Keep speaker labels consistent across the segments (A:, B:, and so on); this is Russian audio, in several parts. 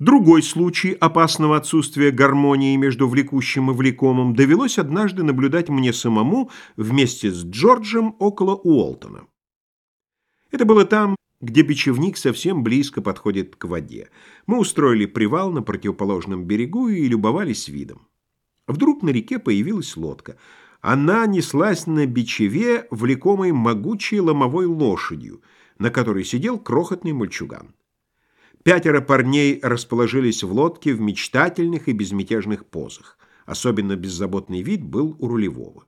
A: Другой случай опасного отсутствия гармонии между влекущим и влекомым довелось однажды наблюдать мне самому вместе с Джорджем около Уолтона. Это было там, где бичевник совсем близко подходит к воде. Мы устроили привал на противоположном берегу и любовались видом. Вдруг на реке появилась лодка. Она неслась на бичеве, влекомой могучей ломовой лошадью, на которой сидел крохотный мальчуган. Пятеро парней расположились в лодке в мечтательных и безмятежных позах. Особенно беззаботный вид был у рулевого.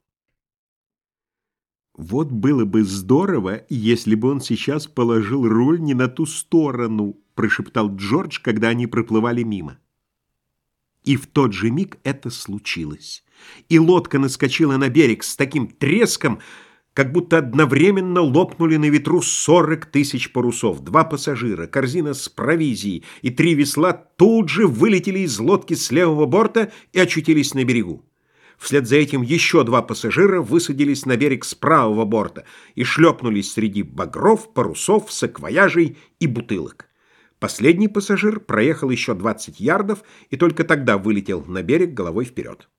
A: «Вот было бы здорово, если бы он сейчас положил руль не на ту сторону», прошептал Джордж, когда они проплывали мимо. И в тот же миг это случилось. И лодка наскочила на берег с таким треском, как будто одновременно лопнули на ветру 40 тысяч парусов. Два пассажира, корзина с провизией и три весла тут же вылетели из лодки с левого борта и очутились на берегу. Вслед за этим еще два пассажира высадились на берег с правого борта и шлепнулись среди багров, парусов, саквояжей и бутылок. Последний пассажир проехал еще 20 ярдов и только тогда вылетел на берег головой вперед.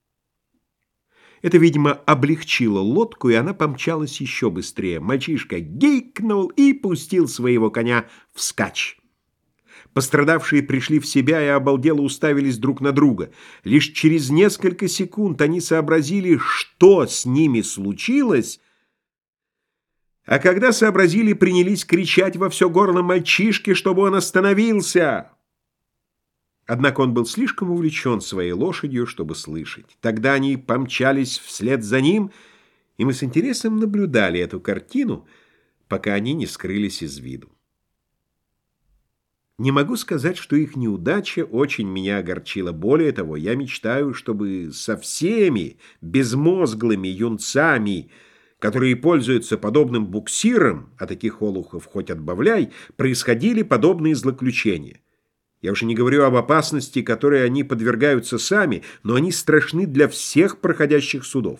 A: Это, видимо, облегчило лодку, и она помчалась еще быстрее. Мальчишка гейкнул и пустил своего коня вскачь. Пострадавшие пришли в себя и обалдело уставились друг на друга. Лишь через несколько секунд они сообразили, что с ними случилось, а когда сообразили, принялись кричать во все горло мальчишке, чтобы он остановился. Однако он был слишком увлечен своей лошадью, чтобы слышать. Тогда они помчались вслед за ним, и мы с интересом наблюдали эту картину, пока они не скрылись из виду. Не могу сказать, что их неудача очень меня огорчила. Более того, я мечтаю, чтобы со всеми безмозглыми юнцами, которые пользуются подобным буксиром, а таких олухов хоть отбавляй, происходили подобные злоключения. Я уже не говорю об опасности, которой они подвергаются сами, но они страшны для всех проходящих судов.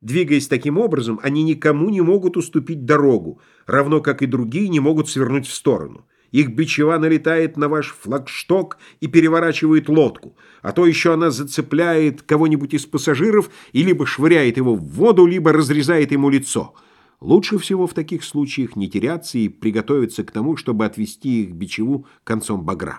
A: Двигаясь таким образом, они никому не могут уступить дорогу, равно как и другие не могут свернуть в сторону. Их бичева налетает на ваш флагшток и переворачивает лодку, а то еще она зацепляет кого-нибудь из пассажиров и либо швыряет его в воду, либо разрезает ему лицо. Лучше всего в таких случаях не теряться и приготовиться к тому, чтобы отвести их бичеву концом багра.